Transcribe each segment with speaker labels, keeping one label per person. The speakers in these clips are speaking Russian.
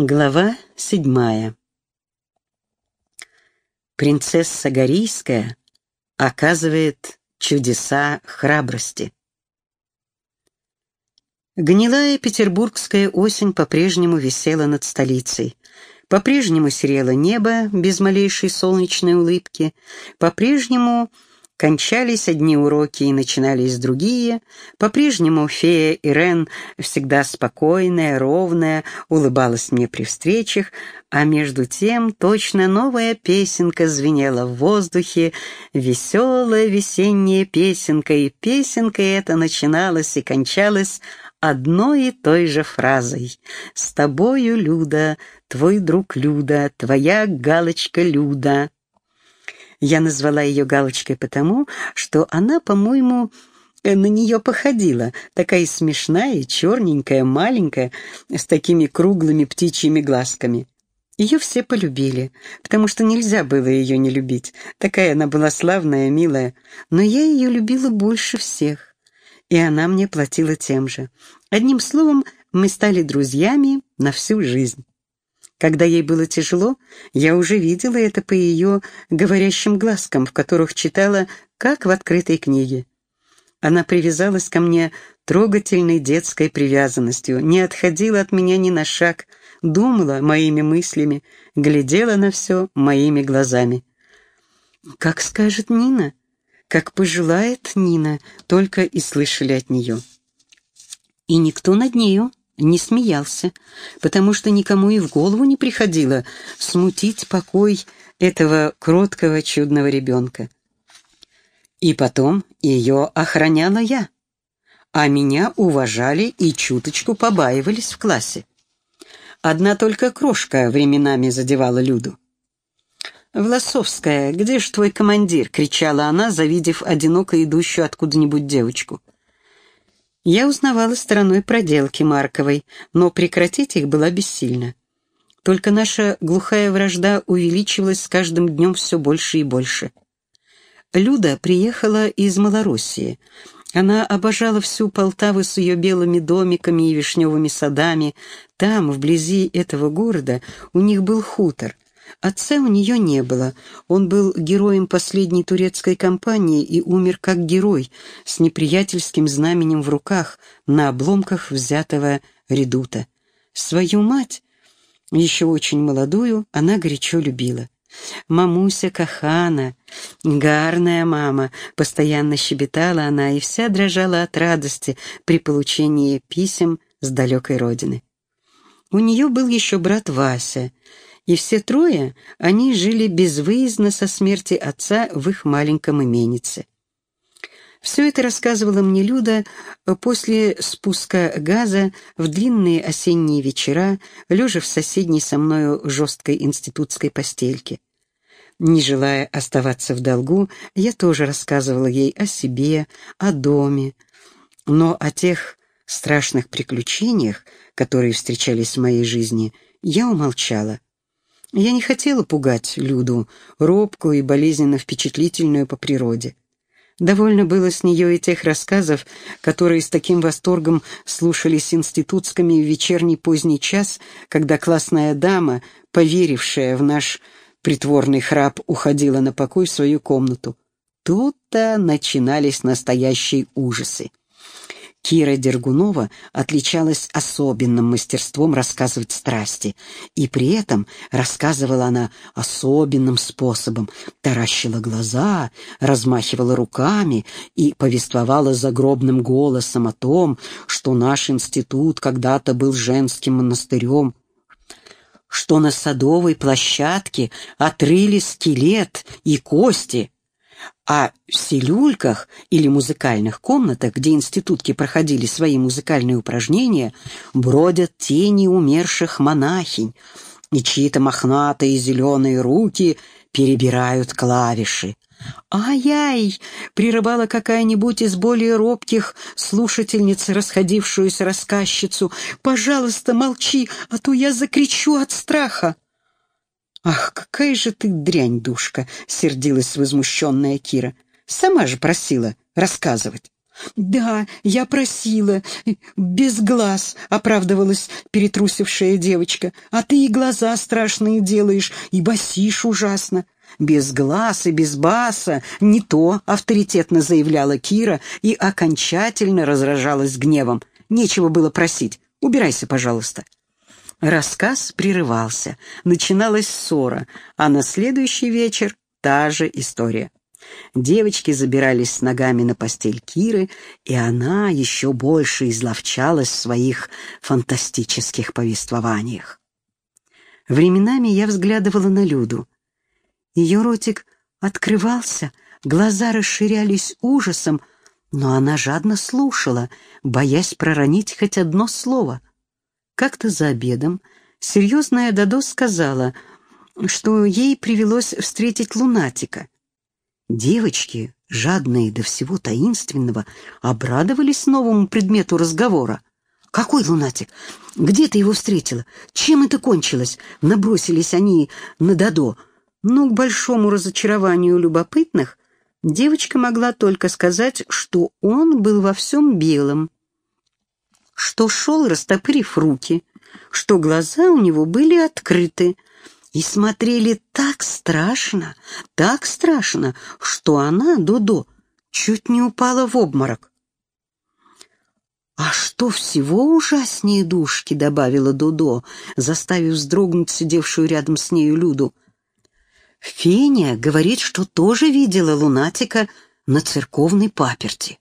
Speaker 1: Глава седьмая. Принцесса Горийская оказывает чудеса храбрости. Гнилая петербургская осень по-прежнему висела над столицей. По-прежнему серело небо без малейшей солнечной улыбки. По-прежнему Кончались одни уроки и начинались другие. По-прежнему фея Ирен, всегда спокойная, ровная, улыбалась мне при встречах, а между тем точно новая песенка звенела в воздухе, веселая весенняя песенка, и песенка эта начиналась и кончалась одной и той же фразой. «С тобою, Люда, твой друг Люда, твоя галочка Люда». Я назвала ее галочкой потому, что она, по-моему, э, на нее походила, такая смешная, черненькая, маленькая, с такими круглыми птичьими глазками. Ее все полюбили, потому что нельзя было ее не любить. Такая она была славная, милая. Но я ее любила больше всех, и она мне платила тем же. Одним словом, мы стали друзьями на всю жизнь. Когда ей было тяжело, я уже видела это по ее говорящим глазкам, в которых читала, как в открытой книге. Она привязалась ко мне трогательной детской привязанностью, не отходила от меня ни на шаг, думала моими мыслями, глядела на все моими глазами. «Как скажет Нина, как пожелает Нина», только и слышали от нее. И никто над нею не смеялся, потому что никому и в голову не приходило смутить покой этого кроткого чудного ребенка. И потом ее охраняла я, а меня уважали и чуточку побаивались в классе. Одна только крошка временами задевала Люду. «Власовская, где ж твой командир?» — кричала она, завидев одиноко идущую откуда-нибудь девочку. Я узнавала стороной проделки Марковой, но прекратить их была бессильна. Только наша глухая вражда увеличивалась с каждым днем все больше и больше. Люда приехала из Малороссии. Она обожала всю Полтаву с ее белыми домиками и вишневыми садами. Там, вблизи этого города, у них был хутор — Отца у нее не было. Он был героем последней турецкой кампании и умер как герой, с неприятельским знаменем в руках, на обломках взятого редута. Свою мать, еще очень молодую, она горячо любила. «Мамуся Кахана, гарная мама», — постоянно щебетала она и вся дрожала от радости при получении писем с далекой родины. У нее был еще брат Вася — и все трое они жили безвыездно со смерти отца в их маленьком именице. Все это рассказывала мне Люда после спуска газа в длинные осенние вечера, лежа в соседней со мною жесткой институтской постельке. Не желая оставаться в долгу, я тоже рассказывала ей о себе, о доме, но о тех страшных приключениях, которые встречались в моей жизни, я умолчала. Я не хотела пугать Люду, робкую и болезненно впечатлительную по природе. Довольно было с нее и тех рассказов, которые с таким восторгом слушались институтскими в вечерний поздний час, когда классная дама, поверившая в наш притворный храп, уходила на покой в свою комнату. Тут-то начинались настоящие ужасы. Кира Дергунова отличалась особенным мастерством рассказывать страсти, и при этом рассказывала она особенным способом, таращила глаза, размахивала руками и повествовала загробным голосом о том, что наш институт когда-то был женским монастырем, что на садовой площадке отрыли скелет и кости, а в селюльках или музыкальных комнатах, где институтки проходили свои музыкальные упражнения, бродят тени умерших монахинь, и чьи-то мохнатые зеленые руки перебирают клавиши. «Ай-яй!» — прерывала какая-нибудь из более робких слушательниц расходившуюся рассказчицу. «Пожалуйста, молчи, а то я закричу от страха!» «Ах, какая же ты дрянь, душка!» — сердилась возмущенная Кира. «Сама же просила рассказывать. «Да, я просила. Без глаз», — оправдывалась перетрусившая девочка. «А ты и глаза страшные делаешь, и басишь ужасно». «Без глаз и без баса не то», — авторитетно заявляла Кира и окончательно разражалась гневом. «Нечего было просить. Убирайся, пожалуйста». Рассказ прерывался, начиналась ссора, а на следующий вечер та же история. Девочки забирались с ногами на постель Киры, и она еще больше изловчалась в своих фантастических повествованиях. Временами я взглядывала на Люду. Ее ротик открывался, глаза расширялись ужасом, но она жадно слушала, боясь проронить хоть одно слово. Как-то за обедом серьезная Дадо сказала, что ей привелось встретить лунатика — Девочки, жадные до всего таинственного, обрадовались новому предмету разговора. «Какой лунатик? Где ты его встретила? Чем это кончилось?» Набросились они на Дадо. Но к большому разочарованию любопытных девочка могла только сказать, что он был во всем белом, что шел, растопырив руки, что глаза у него были открыты, и смотрели так страшно, так страшно, что она, Додо, чуть не упала в обморок. «А что всего ужаснее душки?» — добавила Додо, заставив вздрогнуть сидевшую рядом с нею Люду. «Феня говорит, что тоже видела лунатика на церковной паперти».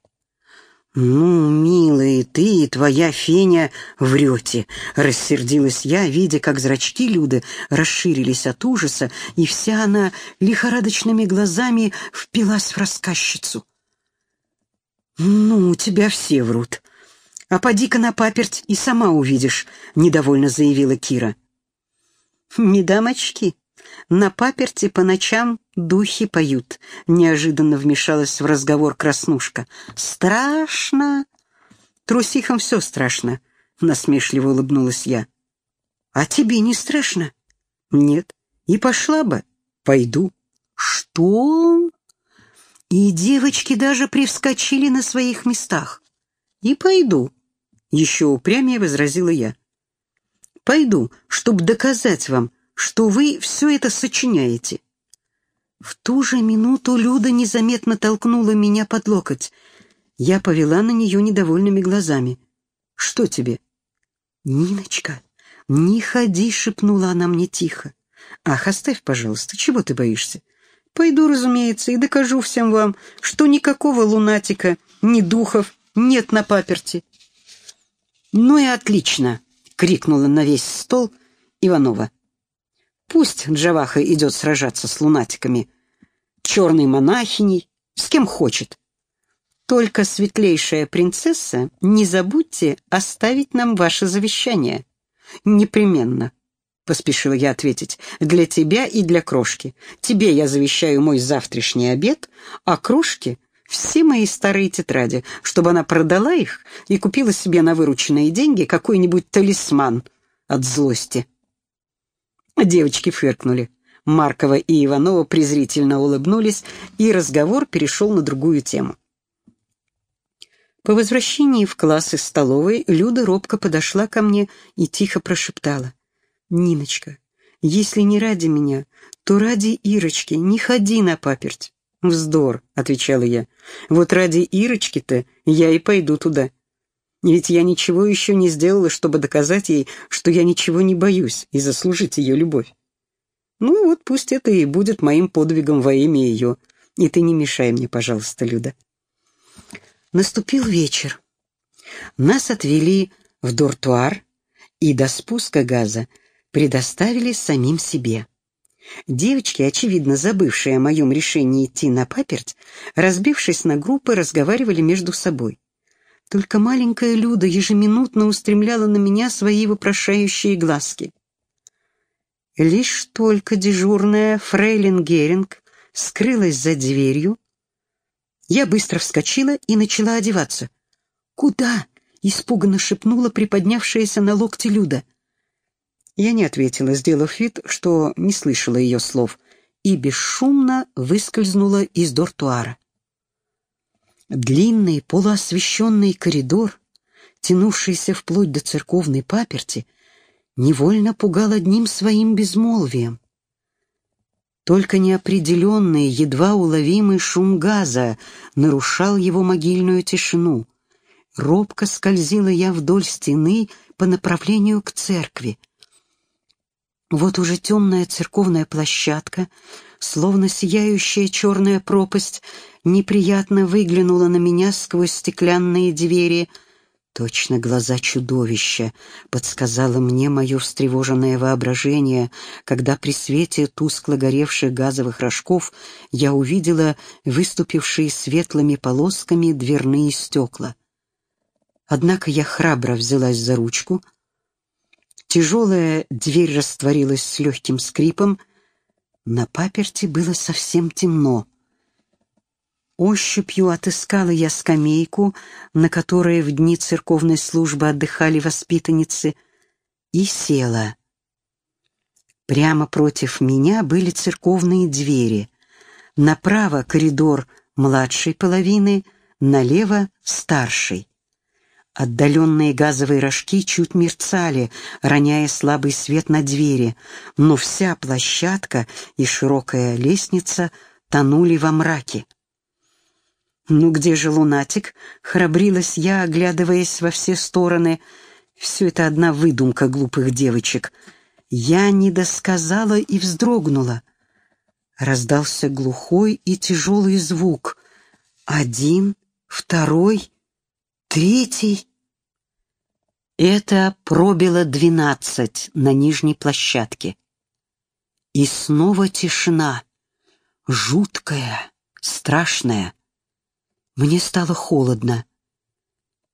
Speaker 1: «Ну, милые, ты и твоя Феня врете», — рассердилась я, видя, как зрачки Люды расширились от ужаса, и вся она лихорадочными глазами впилась в рассказчицу. «Ну, у тебя все врут. А поди-ка на паперть и сама увидишь», — недовольно заявила Кира. «Не дам очки», на паперти по ночам духи поют. Неожиданно вмешалась в разговор Краснушка. Страшно. Трусихам все страшно. Насмешливо улыбнулась я. А тебе не страшно? Нет. И пошла бы. Пойду. Что? И девочки даже привскочили на своих местах. И пойду. Еще упрямее возразила я. Пойду, чтобы доказать вам, что вы все это сочиняете». В ту же минуту Люда незаметно толкнула меня под локоть. Я повела на нее недовольными глазами. «Что тебе?» «Ниночка, не ходи», — шепнула она мне тихо. «Ах, оставь, пожалуйста, чего ты боишься? Пойду, разумеется, и докажу всем вам, что никакого лунатика, ни духов нет на паперти». «Ну и отлично!» — крикнула на весь стол Иванова. Пусть Джаваха идет сражаться с лунатиками, черной монахиней, с кем хочет. Только, светлейшая принцесса, не забудьте оставить нам ваше завещание. Непременно, — поспешила я ответить, — для тебя и для крошки. Тебе я завещаю мой завтрашний обед, а крошке — все мои старые тетради, чтобы она продала их и купила себе на вырученные деньги какой-нибудь талисман от злости. Девочки фыркнули. Маркова и Иванова презрительно улыбнулись, и разговор перешел на другую тему. По возвращении в класс из столовой Люда робко подошла ко мне и тихо прошептала. «Ниночка, если не ради меня, то ради Ирочки не ходи на паперть». «Вздор», — отвечала я. «Вот ради Ирочки-то я и пойду туда. Ведь я ничего еще не сделала, чтобы доказать ей, что я ничего не боюсь и заслужить ее любовь. Ну вот пусть это и будет моим подвигом во имя ее. И ты не мешай мне, пожалуйста, Люда. Наступил вечер. Нас отвели в дортуар и до спуска газа предоставили самим себе. Девочки, очевидно забывшие о моем решении идти на паперть, разбившись на группы, разговаривали между собой. Только маленькая Люда ежеминутно устремляла на меня свои вопрошающие глазки. Лишь только дежурная фрейлин Геринг скрылась за дверью, я быстро вскочила и начала одеваться. «Куда?» — испуганно шепнула приподнявшаяся на локте Люда. Я не ответила, сделав вид, что не слышала ее слов, и бесшумно выскользнула из дортуара. Длинный полуосвещенный коридор, тянувшийся вплоть до церковной паперти, невольно пугал одним своим безмолвием. Только неопределенный, едва уловимый шум газа нарушал его могильную тишину. Робко скользила я вдоль стены по направлению к церкви. Вот уже темная церковная площадка, словно сияющая черная пропасть, неприятно выглянула на меня сквозь стеклянные двери — Точно глаза чудовища, подсказало мне мое встревоженное воображение, когда при свете тускло горевших газовых рожков я увидела выступившие светлыми полосками дверные стекла. Однако я храбро взялась за ручку. Тяжелая дверь растворилась с легким скрипом. На паперти было совсем темно. Ощупью отыскала я скамейку, на которой в дни церковной службы отдыхали воспитанницы, и села. Прямо против меня были церковные двери. Направо коридор младшей половины, налево — старшей. Отдаленные газовые рожки чуть мерцали, роняя слабый свет на двери, но вся площадка и широкая лестница тонули во мраке. «Ну где же лунатик?» — храбрилась я, оглядываясь во все стороны. «Все это одна выдумка глупых девочек». Я не досказала и вздрогнула. Раздался глухой и тяжелый звук. Один, второй, третий. Это пробило двенадцать на нижней площадке. И снова тишина, жуткая, страшная. Мне стало холодно.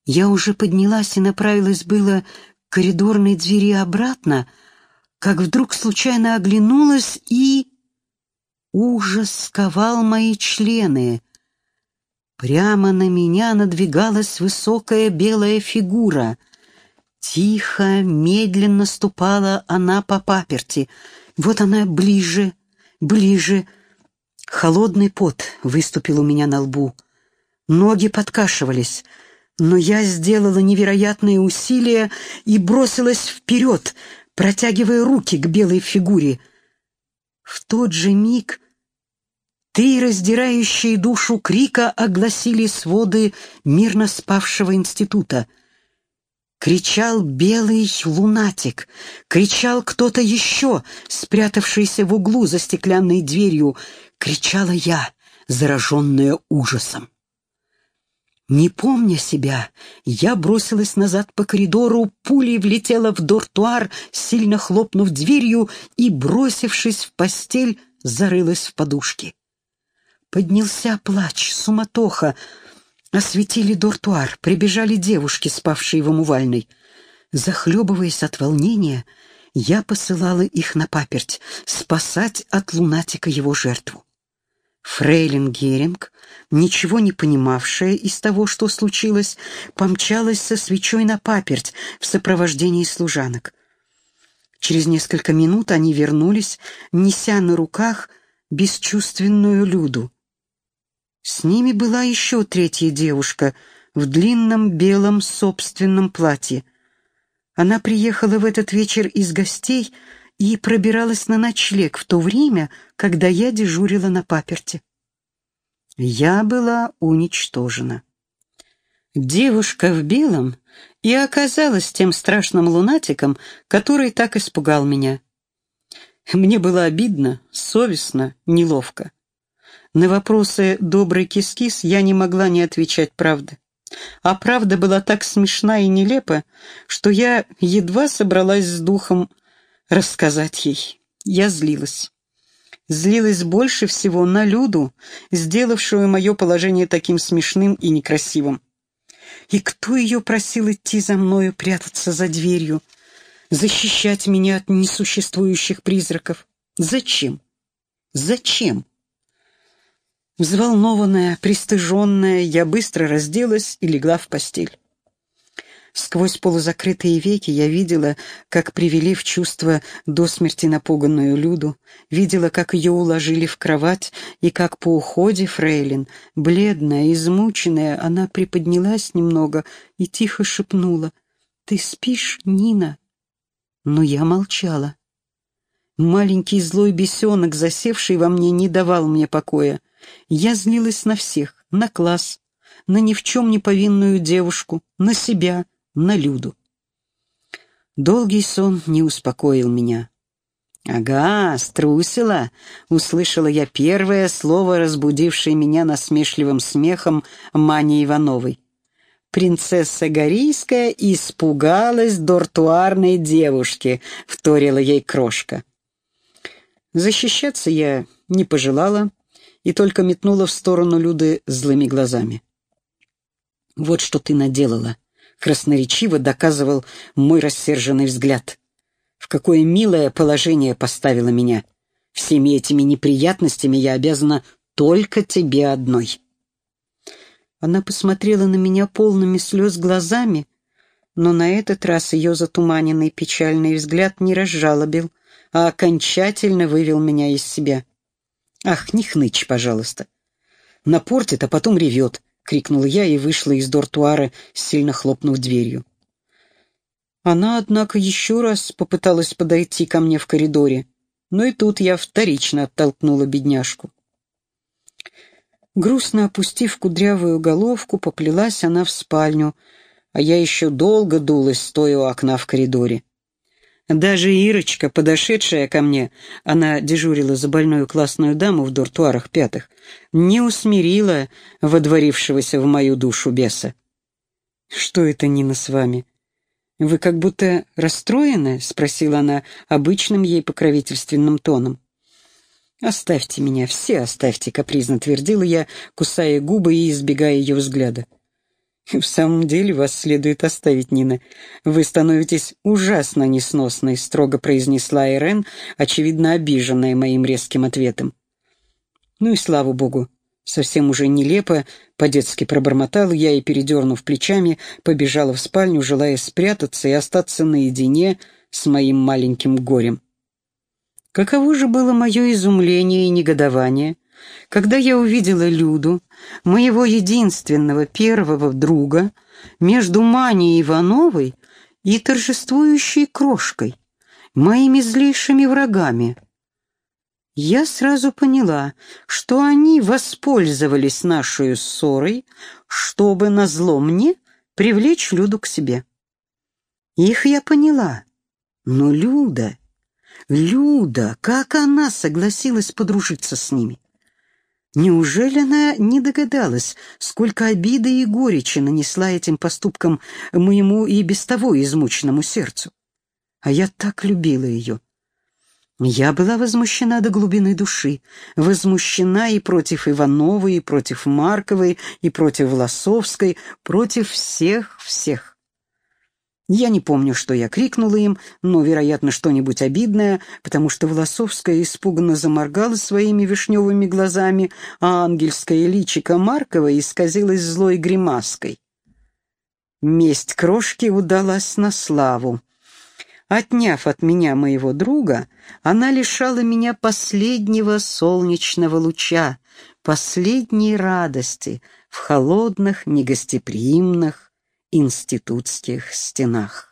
Speaker 1: Я уже поднялась и направилась было к коридорной двери обратно, как вдруг случайно оглянулась и... Ужас сковал мои члены. Прямо на меня надвигалась высокая белая фигура. Тихо, медленно ступала она по паперти. Вот она ближе, ближе. Холодный пот выступил у меня на лбу. Ноги подкашивались, но я сделала невероятные усилия и бросилась вперед, протягивая руки к белой фигуре. В тот же миг три раздирающие душу крика огласили своды мирно спавшего института. Кричал белый лунатик, кричал кто-то еще, спрятавшийся в углу за стеклянной дверью. Кричала я, зараженная ужасом. Не помня себя, я бросилась назад по коридору, пулей влетела в дортуар, сильно хлопнув дверью и, бросившись в постель, зарылась в подушки. Поднялся плач, суматоха. Осветили дортуар, прибежали девушки, спавшие в умывальной. Захлебываясь от волнения, я посылала их на паперть, спасать от лунатика его жертву. Фрейлин Геринг, ничего не понимавшая из того, что случилось, помчалась со свечой на паперть в сопровождении служанок. Через несколько минут они вернулись, неся на руках бесчувственную Люду. С ними была еще третья девушка в длинном белом собственном платье. Она приехала в этот вечер из гостей — и пробиралась на ночлег в то время, когда я дежурила на паперте. Я была уничтожена. Девушка в белом и оказалась тем страшным лунатиком, который так испугал меня. Мне было обидно, совестно, неловко. На вопросы добрый кис-кис я не могла не отвечать правды. А правда была так смешна и нелепа, что я едва собралась с духом рассказать ей. Я злилась. Злилась больше всего на Люду, сделавшую мое положение таким смешным и некрасивым. И кто ее просил идти за мною, прятаться за дверью, защищать меня от несуществующих призраков? Зачем? Зачем? Взволнованная, пристыженная, я быстро разделась и легла в постель. Сквозь полузакрытые веки я видела, как привели в чувство до смерти напуганную Люду, видела, как ее уложили в кровать, и как по уходе фрейлин, бледная, измученная, она приподнялась немного и тихо шепнула «Ты спишь, Нина?» Но я молчала. Маленький злой бесенок, засевший во мне, не давал мне покоя. Я злилась на всех, на класс, на ни в чем не повинную девушку, на себя, на Люду. Долгий сон не успокоил меня. «Ага, струсила!» — услышала я первое слово, разбудившее меня насмешливым смехом Мани Ивановой. «Принцесса Горийская испугалась дортуарной девушки», — вторила ей крошка. Защищаться я не пожелала и только метнула в сторону Люды злыми глазами. «Вот что ты наделала», — красноречиво доказывал мой рассерженный взгляд. «В какое милое положение поставила меня. Всеми этими неприятностями я обязана только тебе одной». Она посмотрела на меня полными слез глазами, но на этот раз ее затуманенный печальный взгляд не разжалобил, а окончательно вывел меня из себя. «Ах, не хнычь, пожалуйста!» Напортит, а потом ревет, — крикнула я и вышла из дортуара, сильно хлопнув дверью. Она, однако, еще раз попыталась подойти ко мне в коридоре, но и тут я вторично оттолкнула бедняжку. Грустно опустив кудрявую головку, поплелась она в спальню, а я еще долго дулась, стоя у окна в коридоре. Даже Ирочка, подошедшая ко мне, она дежурила за больную классную даму в дуртуарах пятых, не усмирила водворившегося в мою душу беса. «Что это, Нина, с вами? Вы как будто расстроены?» — спросила она обычным ей покровительственным тоном. «Оставьте меня, все оставьте», — капризно твердила я, кусая губы и избегая ее взгляда. «В самом деле вас следует оставить, Нина. Вы становитесь ужасно несносной», — строго произнесла Ирен, очевидно обиженная моим резким ответом. «Ну и слава богу». Совсем уже нелепо, по-детски пробормотал я и, передернув плечами, побежала в спальню, желая спрятаться и остаться наедине с моим маленьким горем. Каково же было мое изумление и негодование, когда я увидела Люду, моего единственного первого друга, между Маней Ивановой и торжествующей крошкой, моими злейшими врагами. Я сразу поняла, что они воспользовались нашей ссорой, чтобы назло мне привлечь Люду к себе. Их я поняла, но Люда, Люда, как она согласилась подружиться с ними? Неужели она не догадалась, сколько обиды и горечи нанесла этим поступкам моему и без того измученному сердцу? А я так любила ее. Я была возмущена до глубины души, возмущена и против Ивановой, и против Марковой, и против Власовской, против всех-всех. Я не помню, что я крикнула им, но, вероятно, что-нибудь обидное, потому что Волосовская испуганно заморгала своими вишневыми глазами, а ангельское личико Маркова исказилось злой гримаской. Месть крошки удалась на славу. Отняв от меня моего друга, она лишала меня последнего солнечного луча, последней радости в холодных, негостеприимных, институтских стенах.